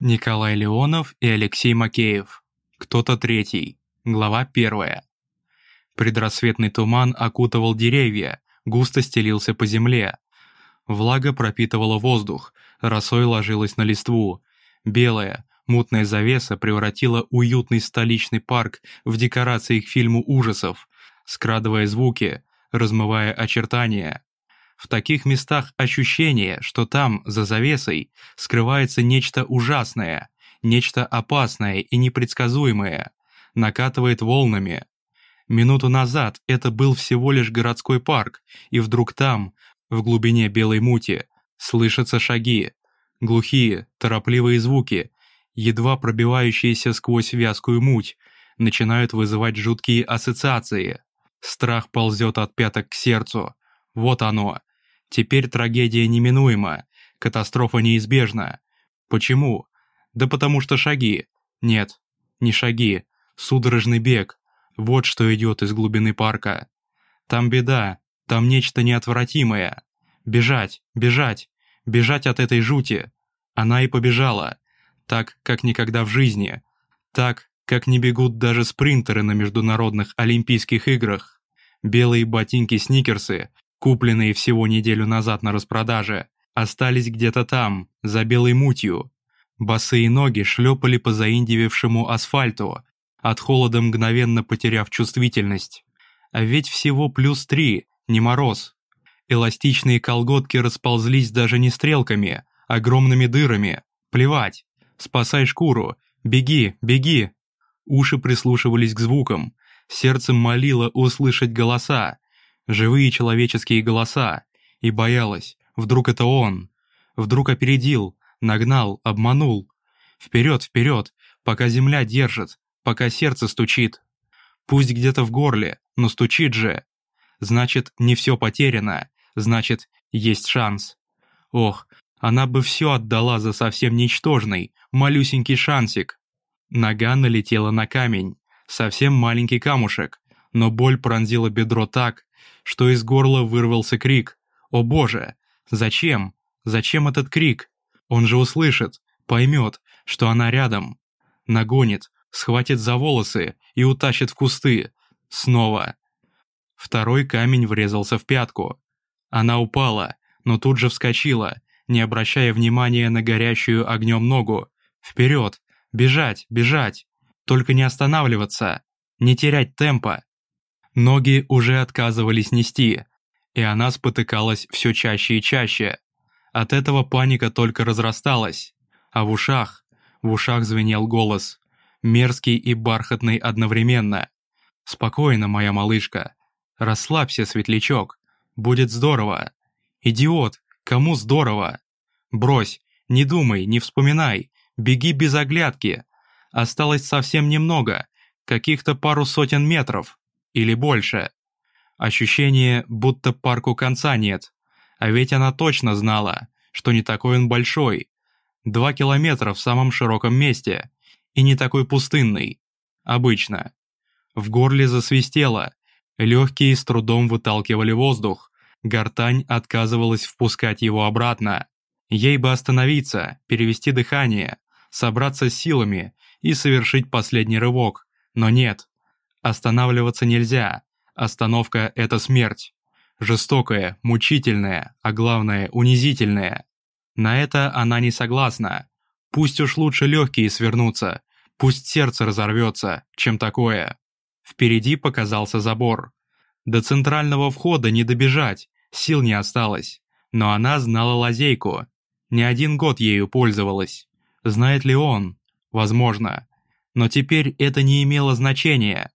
Николай Леонов и Алексей Макеев. Кто-то третий. Глава первая. Предрассветный туман окутывал деревья, густо стелился по земле. Влага пропитывала воздух, росой ложилась на листву. Белая, мутная завеса превратила уютный столичный парк в декорации к фильму ужасов, скрадывая звуки, размывая очертания. В таких местах ощущение, что там, за завесой, скрывается нечто ужасное, нечто опасное и непредсказуемое, накатывает волнами. Минуту назад это был всего лишь городской парк, и вдруг там, в глубине белой мути, слышатся шаги, глухие, торопливые звуки, едва пробивающиеся сквозь вязкую муть, начинают вызывать жуткие ассоциации. Страх ползет от пяток к сердцу. Вот оно, Теперь трагедия неминуема, катастрофа неизбежна. Почему? Да потому что шаги. Нет, не шаги, судорожный бег. Вот что идет из глубины парка. Там беда, там нечто неотвратимое. Бежать, бежать, бежать от этой жути. Она и побежала. Так, как никогда в жизни. Так, как не бегут даже спринтеры на международных Олимпийских играх. Белые ботинки-сникерсы купленные всего неделю назад на распродаже, остались где-то там, за белой мутью. Босые ноги шлепали по заиндивевшему асфальту, от холода мгновенно потеряв чувствительность. А ведь всего плюс три, не мороз. Эластичные колготки расползлись даже не стрелками, огромными дырами. Плевать. Спасай шкуру. Беги, беги. Уши прислушивались к звукам. Сердце молило услышать голоса, живые человеческие голоса, и боялась, вдруг это он, вдруг опередил, нагнал, обманул. Вперед, вперед, пока земля держит, пока сердце стучит. Пусть где-то в горле, но стучит же. Значит, не все потеряно, значит, есть шанс. Ох, она бы все отдала за совсем ничтожный, малюсенький шансик. Нога налетела на камень, совсем маленький камушек, но боль пронзила бедро так, что из горла вырвался крик. «О боже! Зачем? Зачем этот крик? Он же услышит, поймет, что она рядом. Нагонит, схватит за волосы и утащит в кусты. Снова. Второй камень врезался в пятку. Она упала, но тут же вскочила, не обращая внимания на горящую огнем ногу. Вперед! Бежать, бежать! Только не останавливаться! Не терять темпа! Ноги уже отказывались нести, и она спотыкалась все чаще и чаще. От этого паника только разрасталась. А в ушах, в ушах звенел голос, мерзкий и бархатный одновременно. «Спокойно, моя малышка. Расслабься, светлячок. Будет здорово. Идиот, кому здорово? Брось, не думай, не вспоминай, беги без оглядки. Осталось совсем немного, каких-то пару сотен метров. Или больше. Ощущение, будто парку конца нет. А ведь она точно знала, что не такой он большой. Два километра в самом широком месте. И не такой пустынный. Обычно. В горле засвистело. Легкие с трудом выталкивали воздух. Гортань отказывалась впускать его обратно. Ей бы остановиться, перевести дыхание, собраться с силами и совершить последний рывок. Но нет. Останавливаться нельзя. Остановка — это смерть. Жестокая, мучительная, а главное, унизительная. На это она не согласна. Пусть уж лучше легкие свернутся, пусть сердце разорвется, чем такое. Впереди показался забор. До центрального входа не добежать, сил не осталось. Но она знала лазейку. Не один год ею пользовалась. Знает ли он? Возможно. Но теперь это не имело значения.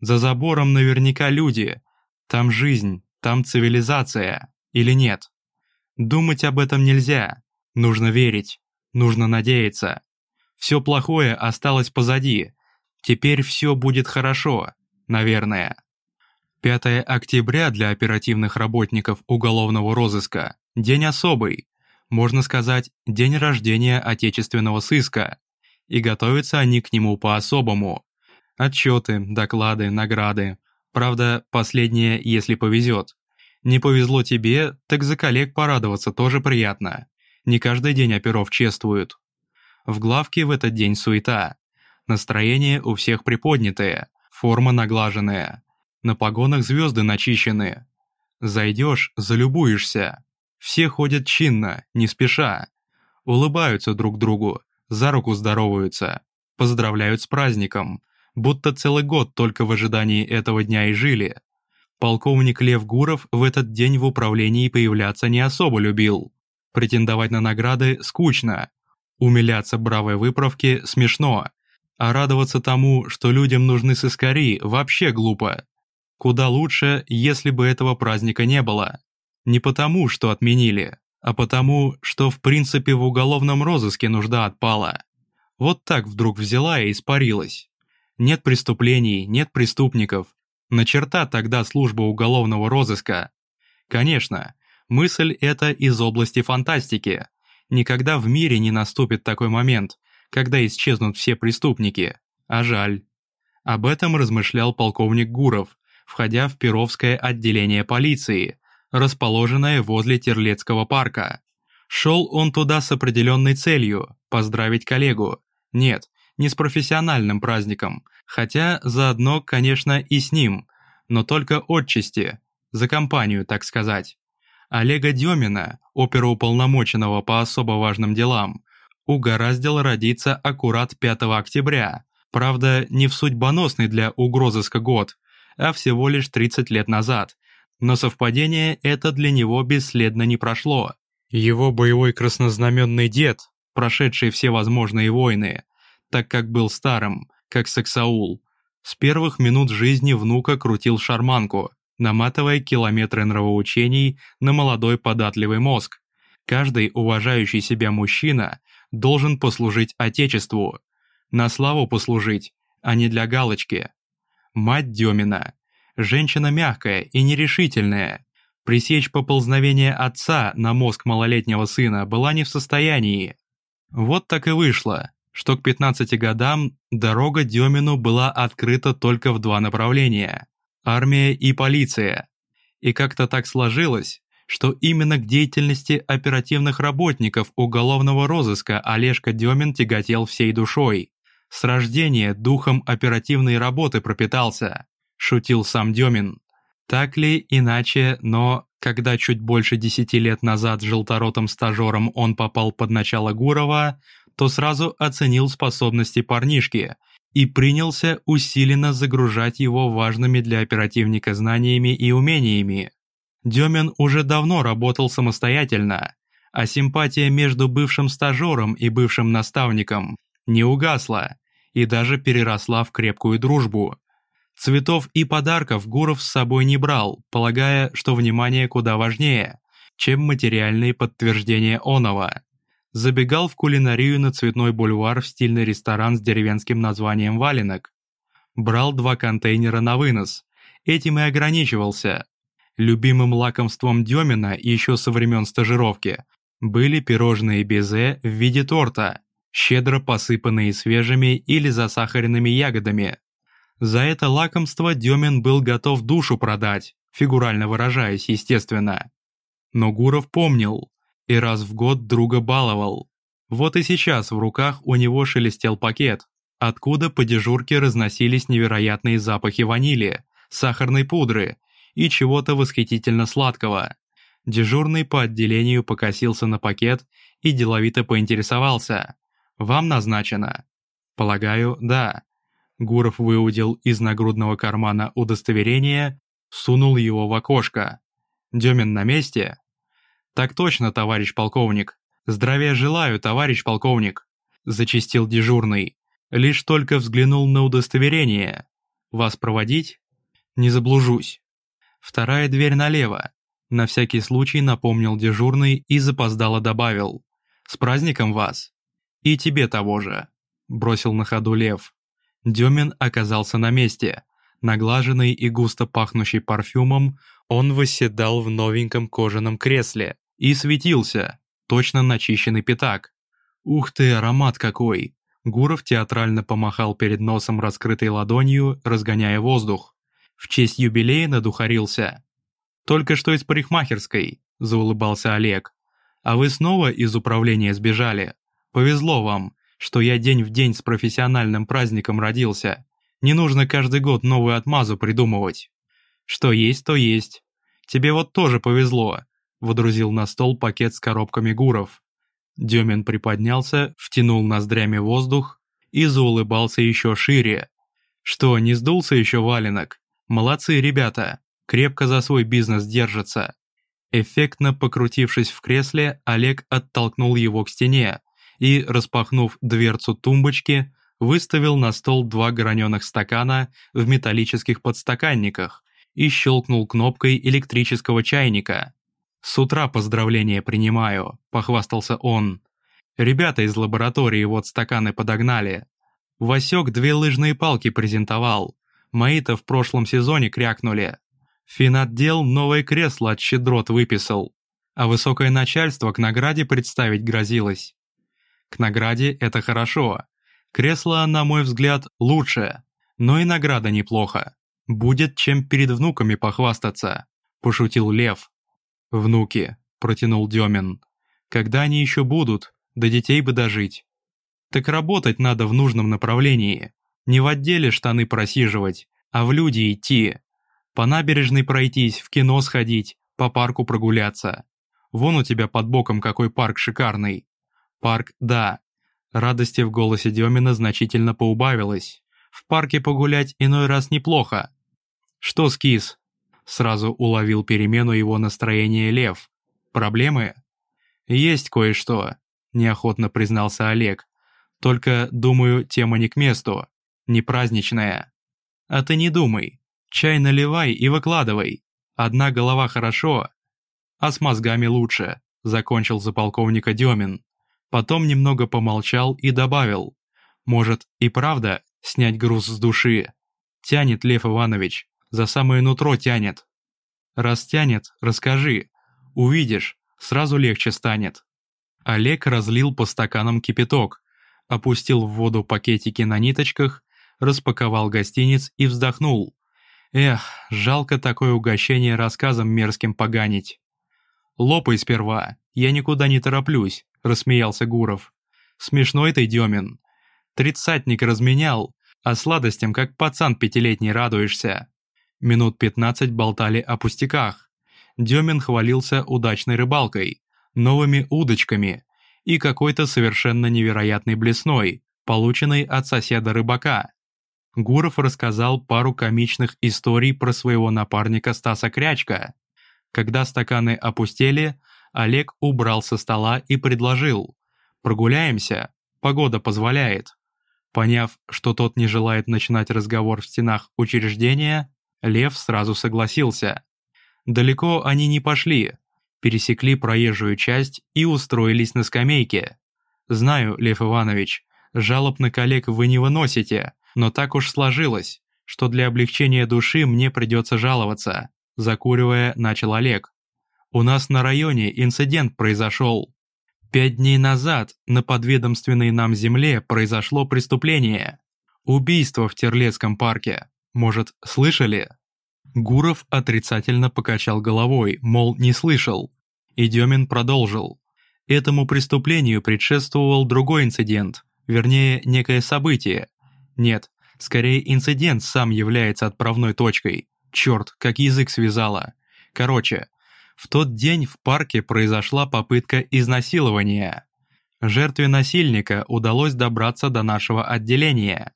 За забором наверняка люди. Там жизнь, там цивилизация. Или нет? Думать об этом нельзя. Нужно верить. Нужно надеяться. Все плохое осталось позади. Теперь все будет хорошо. Наверное. 5 октября для оперативных работников уголовного розыска – день особый. Можно сказать, день рождения отечественного сыска. И готовятся они к нему по-особому. Отчеты, доклады, награды. Правда, последнее, если повезет. Не повезло тебе, так за коллег порадоваться тоже приятно. Не каждый день оперов чествуют. В главке в этот день суета. Настроение у всех приподнятое, форма наглаженная. На погонах звезды начищены. Зайдешь, залюбуешься. Все ходят чинно, не спеша. Улыбаются друг другу, за руку здороваются, поздравляют с праздником, будто целый год только в ожидании этого дня и жили. Полковник Лев Гуров в этот день в управлении появляться не особо любил. Претендовать на награды скучно. Умиляться бравой выправке смешно. А радоваться тому, что людям нужны сыскари, вообще глупо. Куда лучше, если бы этого праздника не было. Не потому, что отменили, а потому, что в принципе в уголовном розыске нужда отпала. Вот так вдруг взяла и испарилась. Нет преступлений, нет преступников. На черта тогда служба уголовного розыска. Конечно, мысль эта из области фантастики. Никогда в мире не наступит такой момент, когда исчезнут все преступники. А жаль. Об этом размышлял полковник Гуров, входя в Перовское отделение полиции, расположенное возле Терлецкого парка. Шел он туда с определенной целью – поздравить коллегу. Нет, не с профессиональным праздником, хотя заодно, конечно, и с ним, но только отчасти, за компанию, так сказать. Олега Демина, оперуполномоченного по особо важным делам, угораздило родиться аккурат 5 октября, правда, не в судьбоносный для угрозыска год, а всего лишь 30 лет назад, но совпадение это для него бесследно не прошло. Его боевой краснознаменный дед, прошедший все возможные войны, так как был старым, как Саксаул, с первых минут жизни внука крутил шарманку, наматывая километры нравоучений на молодой податливый мозг. Каждый уважающий себя мужчина должен послужить Отечеству. На славу послужить, а не для галочки. Мать Демина. Женщина мягкая и нерешительная. Пресечь поползновение отца на мозг малолетнего сына была не в состоянии. Вот так и вышло, что к 15 годам дорога Демину была открыта только в два направления – армия и полиция. И как-то так сложилось, что именно к деятельности оперативных работников уголовного розыска Олежка Демин тяготел всей душой. С рождения духом оперативной работы пропитался, шутил сам Демин. Так ли иначе, но когда чуть больше десяти лет назад желторотым стажером он попал под начало Гурова, то сразу оценил способности парнишки и принялся усиленно загружать его важными для оперативника знаниями и умениями. Демин уже давно работал самостоятельно, а симпатия между бывшим стажером и бывшим наставником не угасла и даже переросла в крепкую дружбу. Цветов и подарков Гуров с собой не брал, полагая, что внимание куда важнее, чем материальные подтверждения оного. Забегал в кулинарию на Цветной бульвар в стильный ресторан с деревенским названием «Валенок». Брал два контейнера на вынос. Этим и ограничивался. Любимым лакомством Демина еще со времен стажировки были пирожные безе в виде торта, щедро посыпанные свежими или засахаренными ягодами. За это лакомство Демин был готов душу продать, фигурально выражаясь, естественно. Но Гуров помнил и раз в год друга баловал. Вот и сейчас в руках у него шелестел пакет, откуда по дежурке разносились невероятные запахи ванили, сахарной пудры и чего-то восхитительно сладкого. Дежурный по отделению покосился на пакет и деловито поинтересовался. «Вам назначено?» «Полагаю, да». Гуров выудил из нагрудного кармана удостоверение, сунул его в окошко. «Демин на месте?» «Так точно, товарищ полковник. Здравия желаю, товарищ полковник», — зачистил дежурный. Лишь только взглянул на удостоверение. «Вас проводить?» «Не заблужусь». «Вторая дверь налево», — на всякий случай напомнил дежурный и запоздало добавил. «С праздником вас!» «И тебе того же», — бросил на ходу Лев. Демин оказался на месте. Наглаженный и густо пахнущий парфюмом, он восседал в новеньком кожаном кресле и светился, точно начищенный пятак. «Ух ты, аромат какой!» Гуров театрально помахал перед носом раскрытой ладонью, разгоняя воздух. В честь юбилея надухарился. «Только что из парикмахерской», — заулыбался Олег. «А вы снова из управления сбежали? Повезло вам, что я день в день с профессиональным праздником родился. Не нужно каждый год новую отмазу придумывать. Что есть, то есть. Тебе вот тоже повезло, водрузил на стол пакет с коробками гуров. Демин приподнялся, втянул ноздрями воздух и заулыбался еще шире. Что, не сдулся еще валенок? Молодцы ребята, крепко за свой бизнес держатся. Эффектно покрутившись в кресле, Олег оттолкнул его к стене и, распахнув дверцу тумбочки, выставил на стол два граненых стакана в металлических подстаканниках и щелкнул кнопкой электрического чайника. «С утра поздравления принимаю», — похвастался он. «Ребята из лаборатории вот стаканы подогнали. Васек две лыжные палки презентовал. Мои-то в прошлом сезоне крякнули. Финотдел новое кресло от щедрот выписал, а высокое начальство к награде представить грозилось. К награде это хорошо. Кресло, на мой взгляд, лучше, но и награда неплохо. Будет чем перед внуками похвастаться, пошутил Лев. Внуки, протянул Демин. Когда они еще будут, до детей бы дожить. Так работать надо в нужном направлении. Не в отделе штаны просиживать, а в люди идти. По набережной пройтись, в кино сходить, по парку прогуляться. Вон у тебя под боком какой парк шикарный. Парк, да. Радости в голосе Демина значительно поубавилось. В парке погулять иной раз неплохо. Что, скис? Сразу уловил перемену его настроения Лев. Проблемы? Есть кое-что, неохотно признался Олег. Только, думаю, тема не к месту. Не праздничная. А ты не думай. Чай наливай и выкладывай. Одна голова хорошо, а с мозгами лучше, закончил за полковника Демин. Потом немного помолчал и добавил. Может, и правда снять груз с души? Тянет Лев Иванович, за самое нутро тянет. Раз тянет, расскажи. Увидишь, сразу легче станет. Олег разлил по стаканам кипяток, опустил в воду пакетики на ниточках, распаковал гостиниц и вздохнул. Эх, жалко такое угощение рассказом мерзким поганить. «Лопай сперва, я никуда не тороплюсь», — рассмеялся Гуров. «Смешной ты, Демин. Тридцатник разменял, а сладостям, как пацан пятилетний, радуешься». Минут пятнадцать болтали о пустяках. Демин хвалился удачной рыбалкой, новыми удочками и какой-то совершенно невероятной блесной, полученной от соседа-рыбака. Гуров рассказал пару комичных историй про своего напарника Стаса Крячка. Когда стаканы опустели, Олег убрал со стола и предложил «Прогуляемся, погода позволяет». Поняв, что тот не желает начинать разговор в стенах учреждения, Лев сразу согласился. Далеко они не пошли, пересекли проезжую часть и устроились на скамейке. «Знаю, Лев Иванович, жалоб на коллег вы не выносите, но так уж сложилось, что для облегчения души мне придется жаловаться», закуривая, начал Олег. «У нас на районе инцидент произошел. Пять дней назад на подведомственной нам земле произошло преступление. Убийство в Терлецком парке. Может, слышали?» Гуров отрицательно покачал головой, мол, не слышал. И Демин продолжил. Этому преступлению предшествовал другой инцидент, вернее, некое событие, нет, скорее инцидент сам является отправной точкой. Черт, как язык связала. Короче, в тот день в парке произошла попытка изнасилования. Жертве насильника удалось добраться до нашего отделения,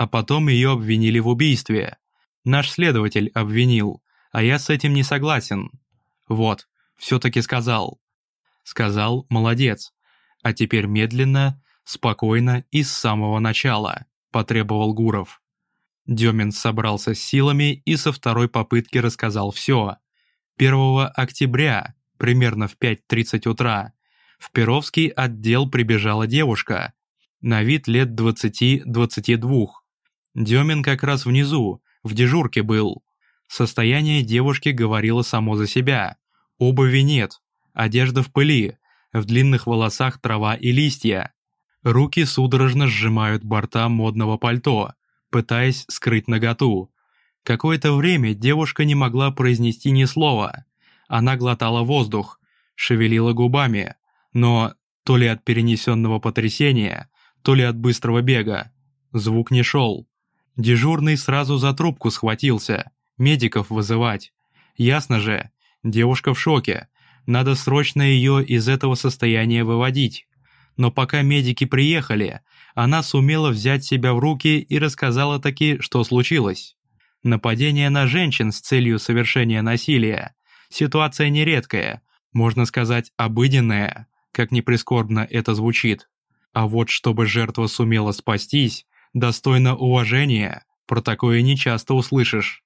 а потом ее обвинили в убийстве. Наш следователь обвинил, а я с этим не согласен. Вот, все-таки сказал. Сказал, молодец. А теперь медленно, спокойно и с самого начала. — потребовал Гуров. Демин собрался с силами и со второй попытки рассказал все. 1 октября, примерно в 5.30 утра, в Перовский отдел прибежала девушка, на вид лет 20-22. Демин как раз внизу, в дежурке был. Состояние девушки говорило само за себя. Обуви нет, одежда в пыли, в длинных волосах трава и листья. Руки судорожно сжимают борта модного пальто, пытаясь скрыть наготу. Какое-то время девушка не могла произнести ни слова. Она глотала воздух, шевелила губами, но то ли от перенесенного потрясения, то ли от быстрого бега. Звук не шел. Дежурный сразу за трубку схватился. Медиков вызывать. Ясно же, девушка в шоке. Надо срочно ее из этого состояния выводить. Но пока медики приехали, она сумела взять себя в руки и рассказала таки, что случилось. Нападение на женщин с целью совершения насилия. Ситуация нередкая, можно сказать, обыденная, как ни прискорбно это звучит. А вот чтобы жертва сумела спастись, достойно уважения, про такое не часто услышишь.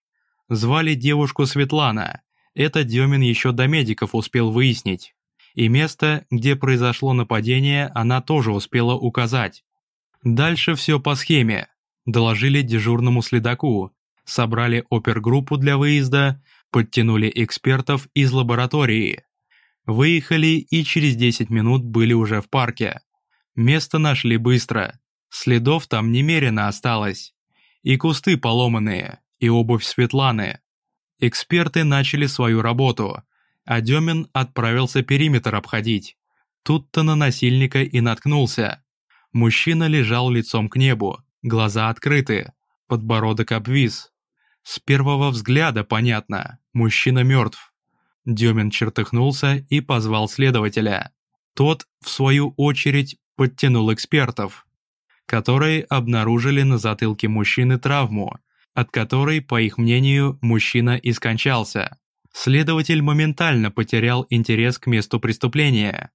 Звали девушку Светлана, это Демин еще до медиков успел выяснить. И место, где произошло нападение, она тоже успела указать. Дальше все по схеме. Доложили дежурному следаку, собрали опергруппу для выезда, подтянули экспертов из лаборатории. Выехали и через 10 минут были уже в парке. Место нашли быстро. Следов там немерено осталось. И кусты поломанные, и обувь Светланы. Эксперты начали свою работу, а Демин отправился периметр обходить. Тут-то на насильника и наткнулся. Мужчина лежал лицом к небу, глаза открыты, подбородок обвис. С первого взгляда понятно, мужчина мертв. Демин чертыхнулся и позвал следователя. Тот, в свою очередь, подтянул экспертов, которые обнаружили на затылке мужчины травму, от которой, по их мнению, мужчина и скончался. Следователь моментально потерял интерес к месту преступления,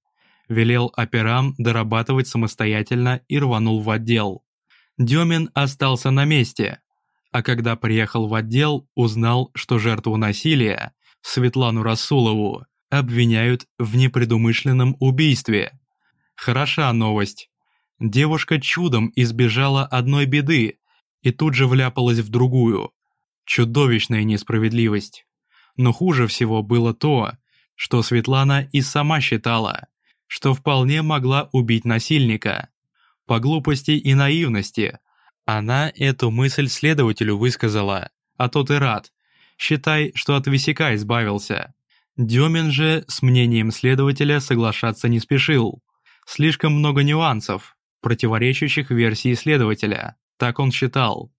велел операм дорабатывать самостоятельно и рванул в отдел. Демин остался на месте, а когда приехал в отдел, узнал, что жертву насилия, Светлану Расулову, обвиняют в непредумышленном убийстве. Хороша новость. Девушка чудом избежала одной беды, и тут же вляпалась в другую. Чудовищная несправедливость. Но хуже всего было то, что Светлана и сама считала, что вполне могла убить насильника. По глупости и наивности она эту мысль следователю высказала, а тот и рад. Считай, что от висяка избавился. Демин же с мнением следователя соглашаться не спешил. Слишком много нюансов, противоречащих версии следователя. Так он считал.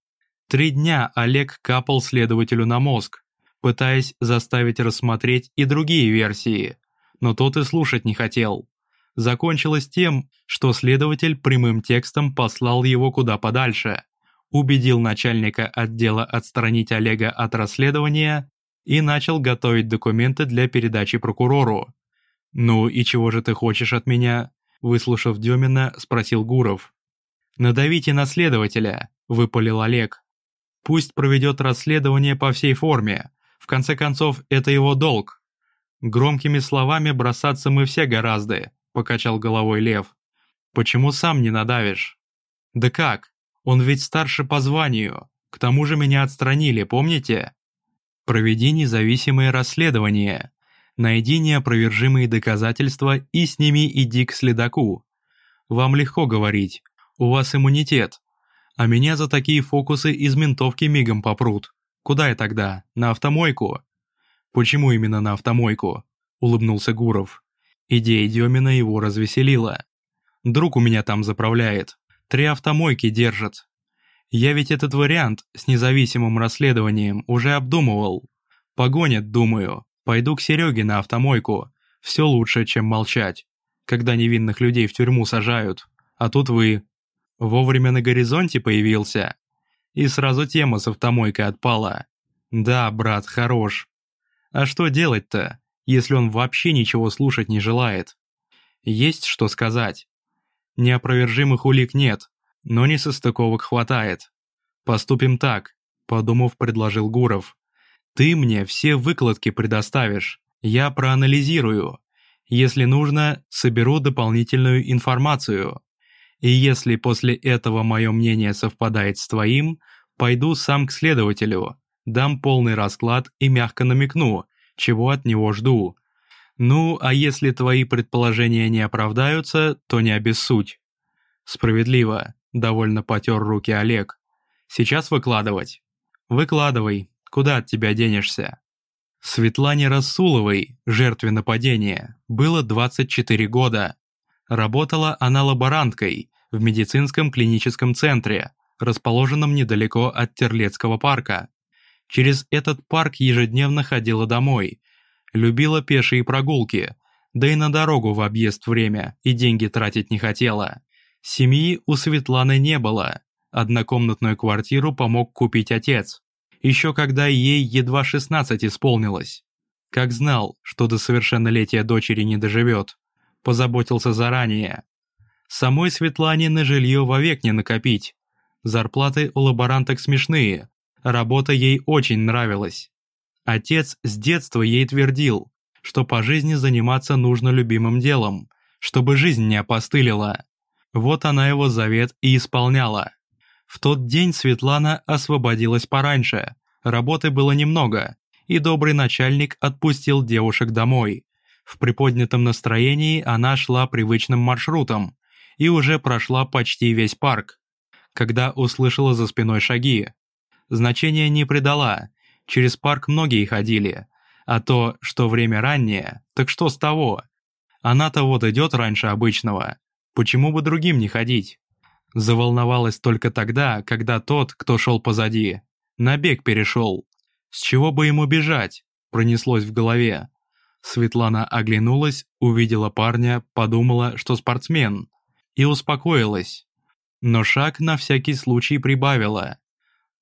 Три дня Олег капал следователю на мозг, пытаясь заставить рассмотреть и другие версии, но тот и слушать не хотел. Закончилось тем, что следователь прямым текстом послал его куда подальше, убедил начальника отдела отстранить Олега от расследования и начал готовить документы для передачи прокурору. «Ну и чего же ты хочешь от меня?» Выслушав Демина, спросил Гуров. «Надавите на следователя», — выпалил Олег. «Пусть проведет расследование по всей форме. В конце концов, это его долг». «Громкими словами бросаться мы все гораздо», — покачал головой Лев. «Почему сам не надавишь?» «Да как? Он ведь старше по званию. К тому же меня отстранили, помните?» «Проведи независимое расследование. Найди неопровержимые доказательства и с ними иди к следаку. Вам легко говорить, у вас иммунитет. А меня за такие фокусы из ментовки мигом попрут. Куда я тогда? На автомойку?» «Почему именно на автомойку?» — улыбнулся Гуров. Идея Демина его развеселила. «Друг у меня там заправляет. Три автомойки держит. Я ведь этот вариант с независимым расследованием уже обдумывал. Погонят, думаю. Пойду к Сереге на автомойку. Все лучше, чем молчать. Когда невинных людей в тюрьму сажают. А тут вы, Вовремя на горизонте появился. И сразу тема с автомойкой отпала. Да, брат, хорош. А что делать-то, если он вообще ничего слушать не желает? Есть что сказать. Неопровержимых улик нет, но несостыковок хватает. Поступим так, подумав, предложил Гуров. Ты мне все выкладки предоставишь, я проанализирую. Если нужно, соберу дополнительную информацию. И если после этого мое мнение совпадает с твоим, пойду сам к следователю, дам полный расклад и мягко намекну, чего от него жду. Ну, а если твои предположения не оправдаются, то не обессудь. Справедливо, довольно потер руки Олег. Сейчас выкладывать? Выкладывай, куда от тебя денешься? Светлане Расуловой, жертве нападения, было 24 года. Работала она лаборанткой, в медицинском клиническом центре, расположенном недалеко от Терлецкого парка. Через этот парк ежедневно ходила домой, любила пешие прогулки, да и на дорогу в объезд время и деньги тратить не хотела. Семьи у Светланы не было, однокомнатную квартиру помог купить отец, еще когда ей едва 16 исполнилось. Как знал, что до совершеннолетия дочери не доживет, позаботился заранее. Самой Светлане на жилье вовек не накопить. Зарплаты у лаборанток смешные, работа ей очень нравилась. Отец с детства ей твердил, что по жизни заниматься нужно любимым делом, чтобы жизнь не опостылила. Вот она его завет и исполняла. В тот день Светлана освободилась пораньше, работы было немного, и добрый начальник отпустил девушек домой. В приподнятом настроении она шла привычным маршрутом и уже прошла почти весь парк, когда услышала за спиной шаги. Значения не придала, через парк многие ходили, а то, что время раннее, так что с того? Она-то вот идет раньше обычного, почему бы другим не ходить? Заволновалась только тогда, когда тот, кто шел позади, на бег перешел. С чего бы ему бежать? Пронеслось в голове. Светлана оглянулась, увидела парня, подумала, что спортсмен, и успокоилась. Но шаг на всякий случай прибавила.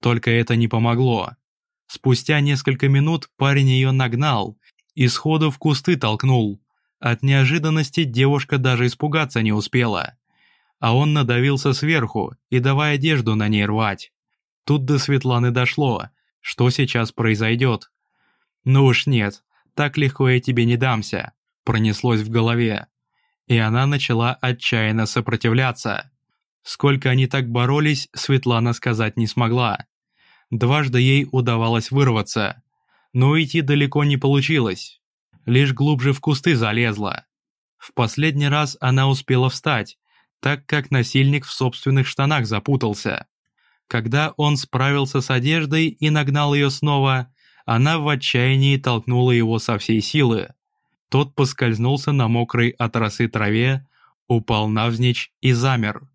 Только это не помогло. Спустя несколько минут парень ее нагнал и сходу в кусты толкнул. От неожиданности девушка даже испугаться не успела. А он надавился сверху и давай одежду на ней рвать. Тут до Светланы дошло, что сейчас произойдет. «Ну уж нет, так легко я тебе не дамся», пронеслось в голове. И она начала отчаянно сопротивляться. Сколько они так боролись, Светлана сказать не смогла. Дважды ей удавалось вырваться, но уйти далеко не получилось. Лишь глубже в кусты залезла. В последний раз она успела встать, так как насильник в собственных штанах запутался. Когда он справился с одеждой и нагнал ее снова, она в отчаянии толкнула его со всей силы. Тот поскользнулся на мокрой от росы траве, упал навзничь и замер.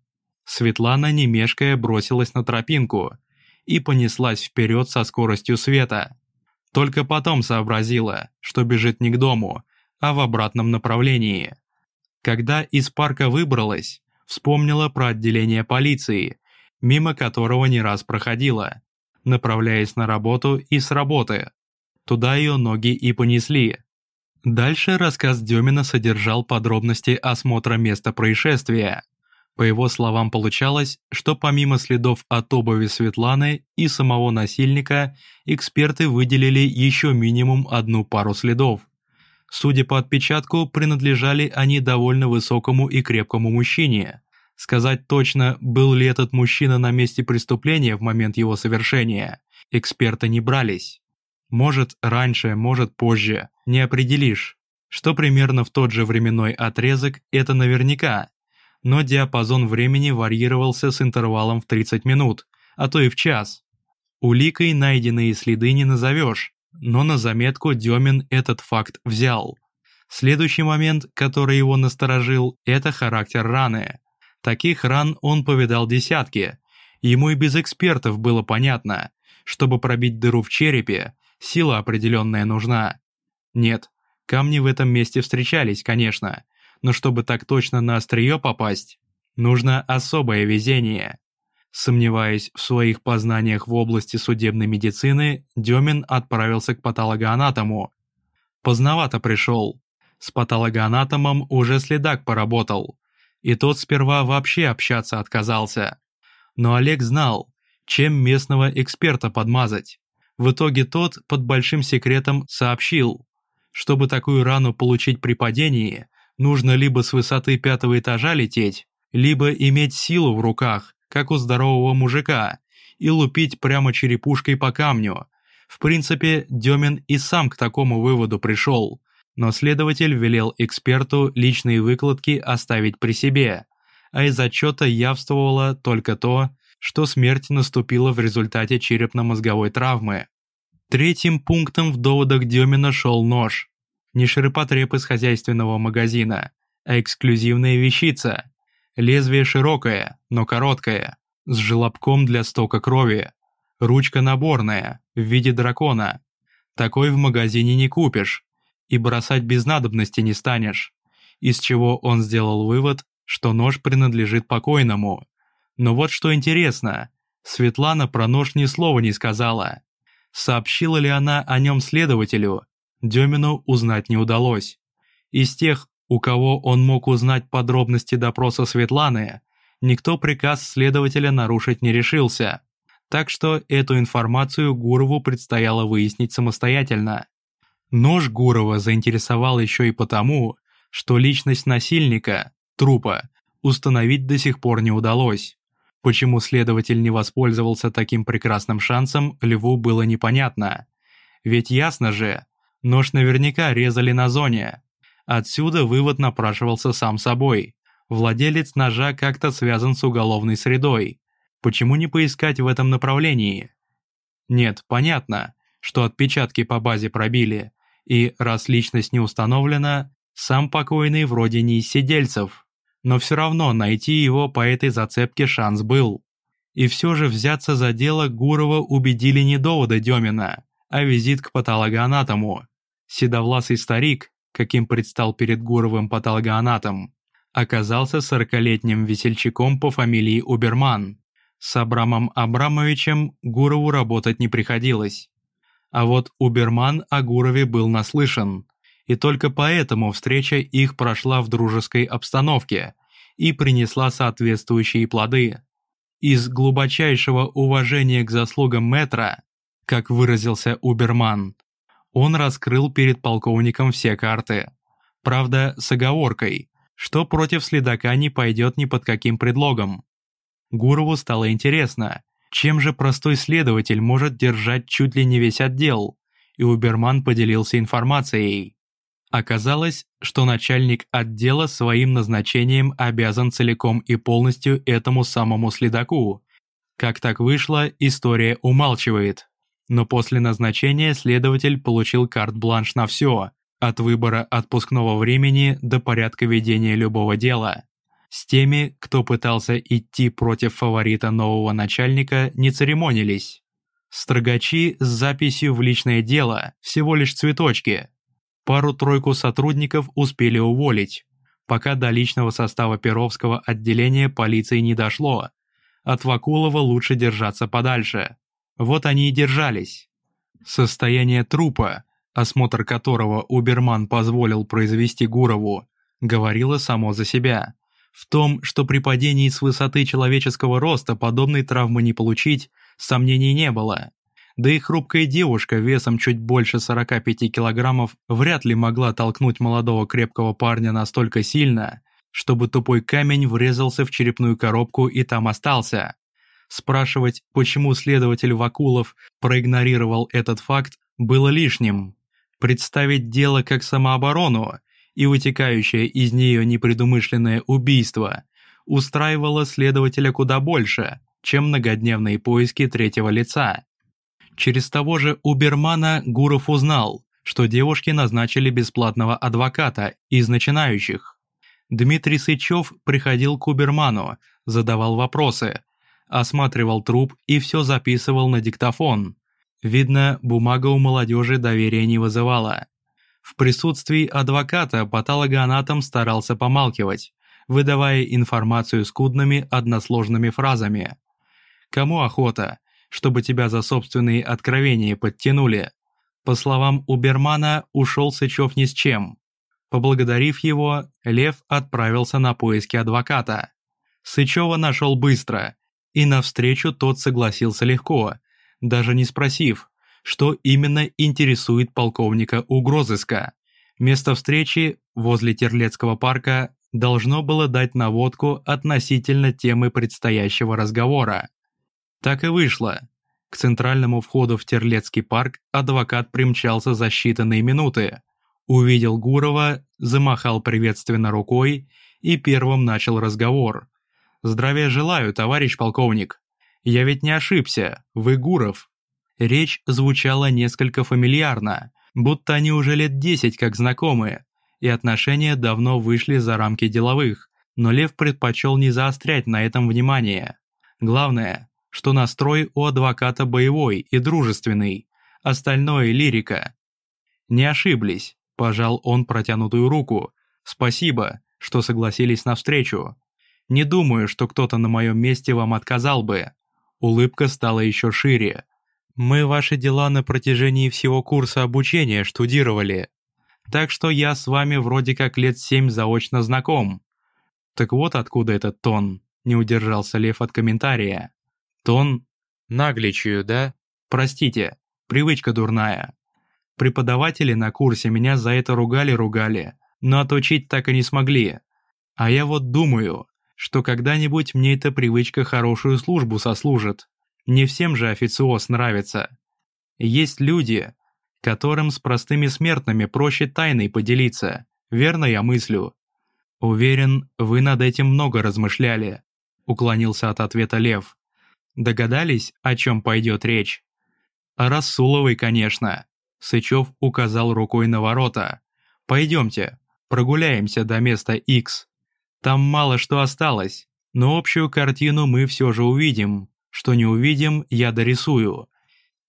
Светлана, не мешкая, бросилась на тропинку и понеслась вперед со скоростью света. Только потом сообразила, что бежит не к дому, а в обратном направлении. Когда из парка выбралась, вспомнила про отделение полиции, мимо которого не раз проходила, направляясь на работу и с работы. Туда ее ноги и понесли. Дальше рассказ Демина содержал подробности осмотра места происшествия. По его словам получалось, что помимо следов от обуви Светланы и самого насильника, эксперты выделили еще минимум одну пару следов. Судя по отпечатку, принадлежали они довольно высокому и крепкому мужчине. Сказать точно, был ли этот мужчина на месте преступления в момент его совершения, эксперты не брались. Может, раньше, может, позже, не определишь. Что примерно в тот же временной отрезок, это наверняка. Но диапазон времени варьировался с интервалом в 30 минут, а то и в час. Уликой найденные следы не назовешь, но на заметку Демин этот факт взял. Следующий момент, который его насторожил, это характер раны. Таких ран он повидал десятки. Ему и без экспертов было понятно, чтобы пробить дыру в черепе, сила определенная нужна. Нет, камни в этом месте встречались, конечно, но чтобы так точно на острие попасть, нужно особое везение. Сомневаясь в своих познаниях в области судебной медицины, Демин отправился к патологоанатому. Поздновато пришел. С патологоанатомом уже следак поработал, и тот сперва вообще общаться отказался. Но Олег знал, чем местного эксперта подмазать. В итоге тот под большим секретом сообщил, чтобы такую рану получить при падении, нужно либо с высоты пятого этажа лететь, либо иметь силу в руках, как у здорового мужика, и лупить прямо черепушкой по камню. В принципе, Демин и сам к такому выводу пришел, но следователь велел эксперту личные выкладки оставить при себе, а из отчета явствовало только то, что смерть наступила в результате черепно-мозговой травмы. Третьим пунктом в доводах Демина шел нож. Не ширпотреб из хозяйственного магазина, а эксклюзивная вещица. Лезвие широкое, но короткое, с желобком для стока крови. Ручка наборная, в виде дракона. Такой в магазине не купишь. И бросать без надобности не станешь. Из чего он сделал вывод, что нож принадлежит покойному. Но вот что интересно, Светлана про нож ни слова не сказала. Сообщила ли она о нем следователю, Демину узнать не удалось. Из тех, у кого он мог узнать подробности допроса Светланы, никто приказ следователя нарушить не решился. Так что эту информацию Гурову предстояло выяснить самостоятельно. Нож Гурова заинтересовал еще и потому, что личность насильника, трупа, установить до сих пор не удалось. Почему следователь не воспользовался таким прекрасным шансом, Льву было непонятно. Ведь ясно же, нож наверняка резали на зоне. Отсюда вывод напрашивался сам собой. Владелец ножа как-то связан с уголовной средой. Почему не поискать в этом направлении? Нет, понятно, что отпечатки по базе пробили, и раз личность не установлена, сам покойный вроде не из сидельцев но все равно найти его по этой зацепке шанс был. И все же взяться за дело Гурова убедили не доводы Демина, а визит к патологоанатому. Седовласый старик, каким предстал перед Гуровым патологоанатом, оказался сорокалетним весельчаком по фамилии Уберман. С Абрамом Абрамовичем Гурову работать не приходилось. А вот Уберман о Гурове был наслышан, и только поэтому встреча их прошла в дружеской обстановке и принесла соответствующие плоды. Из глубочайшего уважения к заслугам метра, как выразился Уберман, он раскрыл перед полковником все карты. Правда, с оговоркой, что против следака не пойдет ни под каким предлогом. Гурову стало интересно, чем же простой следователь может держать чуть ли не весь отдел, и Уберман поделился информацией. Оказалось, что начальник отдела своим назначением обязан целиком и полностью этому самому следаку. Как так вышло, история умалчивает. Но после назначения следователь получил карт-бланш на все, от выбора отпускного времени до порядка ведения любого дела. С теми, кто пытался идти против фаворита нового начальника, не церемонились. Строгачи с записью в личное дело – всего лишь цветочки – Пару-тройку сотрудников успели уволить, пока до личного состава Перовского отделения полиции не дошло. От Вакулова лучше держаться подальше. Вот они и держались. Состояние трупа, осмотр которого Уберман позволил произвести Гурову, говорило само за себя. В том, что при падении с высоты человеческого роста подобной травмы не получить, сомнений не было да и хрупкая девушка весом чуть больше 45 килограммов вряд ли могла толкнуть молодого крепкого парня настолько сильно, чтобы тупой камень врезался в черепную коробку и там остался. Спрашивать, почему следователь Вакулов проигнорировал этот факт, было лишним. Представить дело как самооборону и вытекающее из нее непредумышленное убийство устраивало следователя куда больше, чем многодневные поиски третьего лица. Через того же Убермана Гуров узнал, что девушке назначили бесплатного адвоката из начинающих. Дмитрий Сычев приходил к Уберману, задавал вопросы, осматривал труп и все записывал на диктофон. Видно, бумага у молодежи доверия не вызывала. В присутствии адвоката патологоанатом старался помалкивать, выдавая информацию скудными односложными фразами. Кому охота, чтобы тебя за собственные откровения подтянули. По словам Убермана, ушел Сычев ни с чем. Поблагодарив его, Лев отправился на поиски адвоката. Сычева нашел быстро, и навстречу тот согласился легко, даже не спросив, что именно интересует полковника угрозыска. Место встречи возле Терлецкого парка должно было дать наводку относительно темы предстоящего разговора. Так и вышло. К центральному входу в Терлецкий парк адвокат примчался за считанные минуты. Увидел Гурова, замахал приветственно рукой и первым начал разговор. «Здравия желаю, товарищ полковник. Я ведь не ошибся, вы Гуров». Речь звучала несколько фамильярно, будто они уже лет десять как знакомы, и отношения давно вышли за рамки деловых, Но Лев предпочел не заострять на этом внимание. Главное, что настрой у адвоката боевой и дружественный, остальное — лирика. Не ошиблись, пожал он протянутую руку. Спасибо, что согласились на встречу. Не думаю, что кто-то на моем месте вам отказал бы. Улыбка стала еще шире. Мы ваши дела на протяжении всего курса обучения штудировали. Так что я с вами вроде как лет семь заочно знаком. Так вот откуда этот тон, не удержался Лев от комментария. Тон нагличью, да? Простите, привычка дурная. Преподаватели на курсе меня за это ругали-ругали, но отучить так и не смогли. А я вот думаю, что когда-нибудь мне эта привычка хорошую службу сослужит. Не всем же официоз нравится. Есть люди, которым с простыми смертными проще тайной поделиться, верно я мыслю? Уверен, вы над этим много размышляли, уклонился от ответа Лев. Догадались, о чем пойдет речь? О Расуловой, конечно. Сычев указал рукой на ворота. Пойдемте, прогуляемся до места X. Там мало что осталось, но общую картину мы все же увидим. Что не увидим, я дорисую.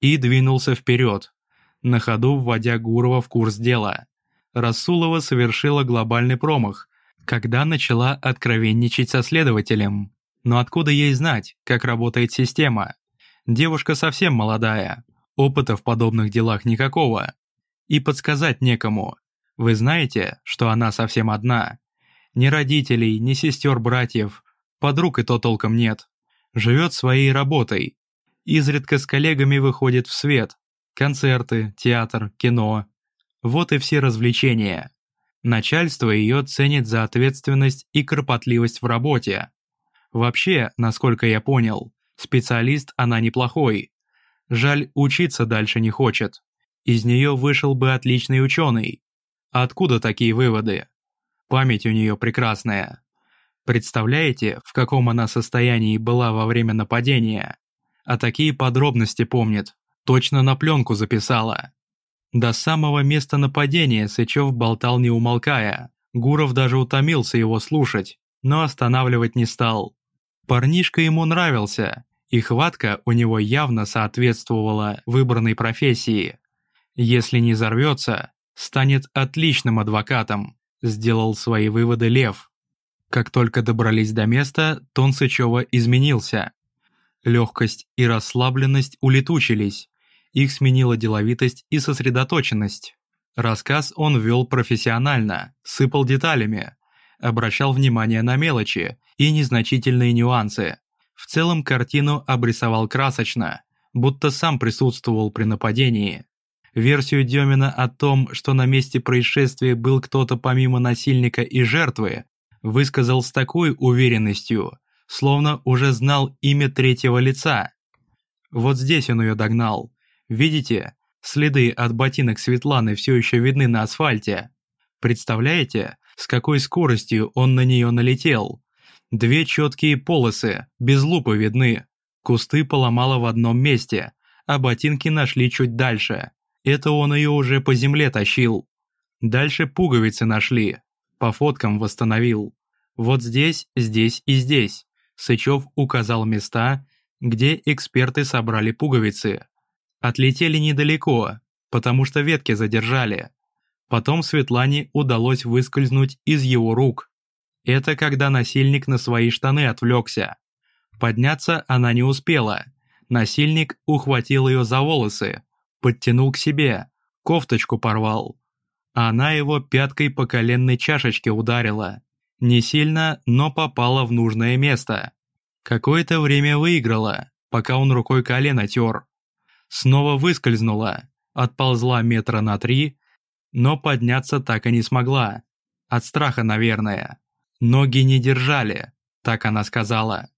И двинулся вперед, на ходу вводя Гурова в курс дела. Расулова совершила глобальный промах, когда начала откровенничать со следователем. Но откуда ей знать, как работает система? Девушка совсем молодая, опыта в подобных делах никакого. И подсказать некому. Вы знаете, что она совсем одна. Ни родителей, ни сестер-братьев, подруг и то толком нет. Живет своей работой. Изредка с коллегами выходит в свет. Концерты, театр, кино. Вот и все развлечения. Начальство ее ценит за ответственность и кропотливость в работе. Вообще, насколько я понял, специалист она неплохой. Жаль, учиться дальше не хочет. Из нее вышел бы отличный ученый. Откуда такие выводы? Память у нее прекрасная. Представляете, в каком она состоянии была во время нападения? А такие подробности помнит. Точно на пленку записала. До самого места нападения Сычев болтал не умолкая. Гуров даже утомился его слушать, но останавливать не стал. Парнишка ему нравился, и хватка у него явно соответствовала выбранной профессии. Если не взорвется, станет отличным адвокатом, сделал свои выводы Лев. Как только добрались до места, тон Сычева изменился. Легкость и расслабленность улетучились, их сменила деловитость и сосредоточенность. Рассказ он вел профессионально, сыпал деталями, обращал внимание на мелочи и незначительные нюансы. В целом картину обрисовал красочно, будто сам присутствовал при нападении. Версию Демина о том, что на месте происшествия был кто-то помимо насильника и жертвы, высказал с такой уверенностью, словно уже знал имя третьего лица. Вот здесь он ее догнал. Видите, следы от ботинок Светланы все еще видны на асфальте. Представляете, с какой скоростью он на нее налетел? Две четкие полосы, без лупы видны. Кусты поломало в одном месте, а ботинки нашли чуть дальше. Это он ее уже по земле тащил. Дальше пуговицы нашли. По фоткам восстановил. Вот здесь, здесь и здесь. Сычев указал места, где эксперты собрали пуговицы. Отлетели недалеко, потому что ветки задержали. Потом Светлане удалось выскользнуть из его рук. Это когда насильник на свои штаны отвлекся. Подняться она не успела. Насильник ухватил ее за волосы, подтянул к себе, кофточку порвал. Она его пяткой по коленной чашечке ударила. Не сильно, но попала в нужное место. Какое-то время выиграла, пока он рукой колено тер. Снова выскользнула, отползла метра на три, но подняться так и не смогла. От страха, наверное. Ноги не держали, так она сказала.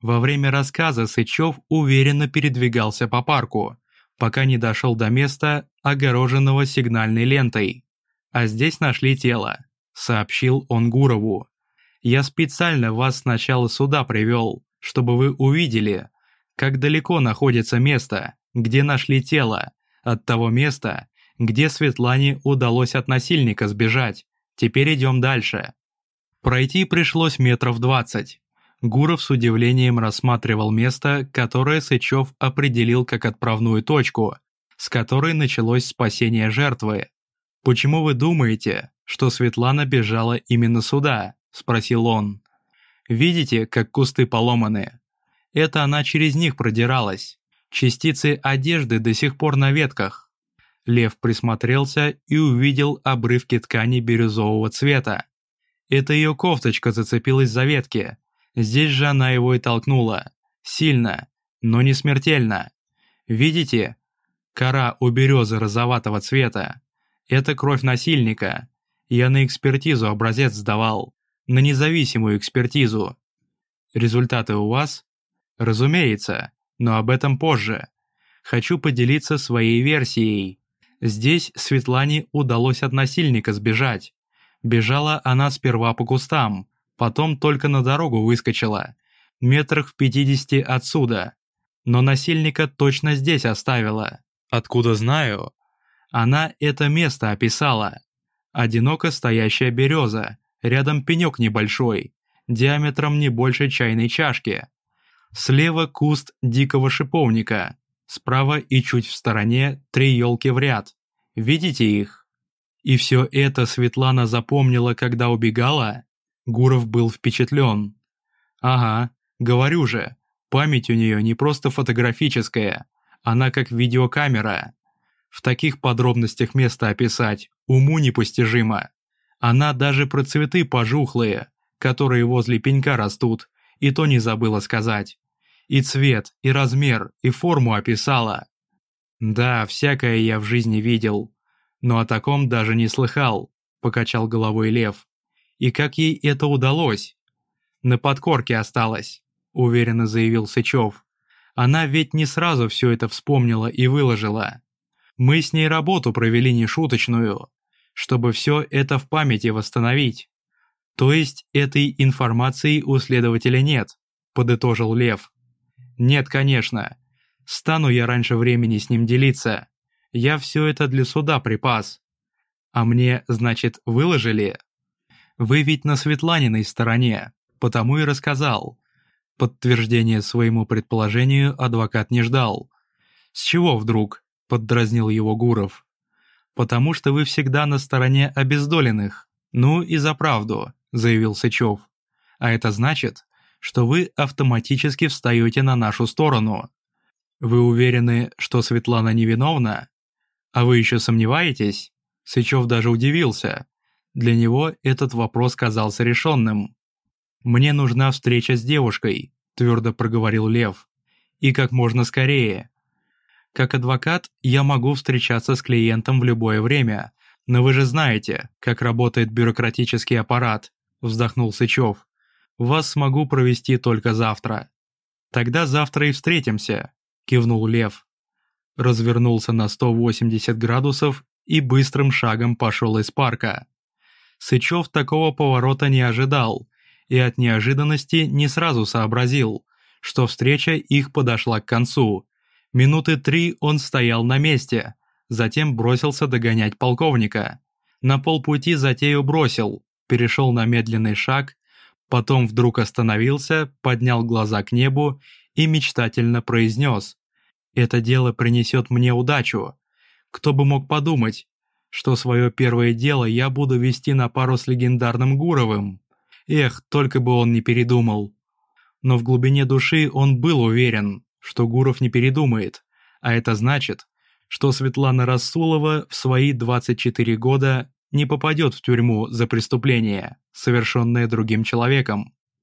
Во время рассказа Сычев уверенно передвигался по парку, пока не дошел до места, огороженного сигнальной лентой. «А здесь нашли тело», — сообщил он Гурову. «Я специально вас сначала сюда привел, чтобы вы увидели, как далеко находится место, где нашли тело, от того места, где Светлане удалось от насильника сбежать. Теперь идем дальше. Пройти пришлось метров двадцать. Гуров с удивлением рассматривал место, которое Сычев определил как отправную точку, с которой началось спасение жертвы. «Почему вы думаете, что Светлана бежала именно сюда?» – спросил он. «Видите, как кусты поломаны? Это она через них продиралась. Частицы одежды до сих пор на ветках». Лев присмотрелся и увидел обрывки ткани бирюзового цвета. Это ее кофточка зацепилась за ветки. Здесь же она его и толкнула. Сильно, но не смертельно. Видите? Кора у березы розоватого цвета. Это кровь насильника. Я на экспертизу образец сдавал. На независимую экспертизу. Результаты у вас? Разумеется, но об этом позже. Хочу поделиться своей версией. Здесь Светлане удалось от насильника сбежать. Бежала она сперва по кустам, потом только на дорогу выскочила. Метрах в пятидесяти отсюда. Но насильника точно здесь оставила. Откуда знаю? Она это место описала. Одиноко стоящая береза, рядом пенек небольшой, диаметром не больше чайной чашки. Слева куст дикого шиповника, справа и чуть в стороне три елки в ряд. Видите их? И все это Светлана запомнила, когда убегала? Гуров был впечатлен. Ага, говорю же, память у нее не просто фотографическая, она как видеокамера. В таких подробностях место описать уму непостижимо. Она даже про цветы пожухлые, которые возле пенька растут, и то не забыла сказать. И цвет, и размер, и форму описала. Да, всякое я в жизни видел, но о таком даже не слыхал, покачал головой Лев. И как ей это удалось? На подкорке осталось, уверенно заявил Сычев. Она ведь не сразу все это вспомнила и выложила. Мы с ней работу провели нешуточную, чтобы все это в памяти восстановить. То есть этой информации у следователя нет, подытожил Лев. Нет, конечно. Стану я раньше времени с ним делиться. Я все это для суда припас. А мне, значит, выложили? Вы ведь на Светланиной стороне, потому и рассказал. Подтверждения своему предположению адвокат не ждал. С чего вдруг? — поддразнил его Гуров. «Потому что вы всегда на стороне обездоленных. Ну и за правду», — заявил Сычев. «А это значит, что вы автоматически встаете на нашу сторону. Вы уверены, что Светлана невиновна? А вы еще сомневаетесь?» Сычев даже удивился. Для него этот вопрос казался решенным. «Мне нужна встреча с девушкой», — твердо проговорил Лев. «И как можно скорее. Как адвокат я могу встречаться с клиентом в любое время, но вы же знаете, как работает бюрократический аппарат», – вздохнул Сычев. «Вас смогу провести только завтра». «Тогда завтра и встретимся», – кивнул Лев. Развернулся на 180 градусов и быстрым шагом пошел из парка. Сычев такого поворота не ожидал и от неожиданности не сразу сообразил, что встреча их подошла к концу, Минуты три он стоял на месте, затем бросился догонять полковника. На полпути затею бросил, перешел на медленный шаг, потом вдруг остановился, поднял глаза к небу и мечтательно произнес «Это дело принесет мне удачу. Кто бы мог подумать, что свое первое дело я буду вести на пару с легендарным Гуровым. Эх, только бы он не передумал». Но в глубине души он был уверен, что Гуров не передумает, а это значит, что Светлана Расулова в свои 24 года не попадет в тюрьму за преступление, совершенное другим человеком.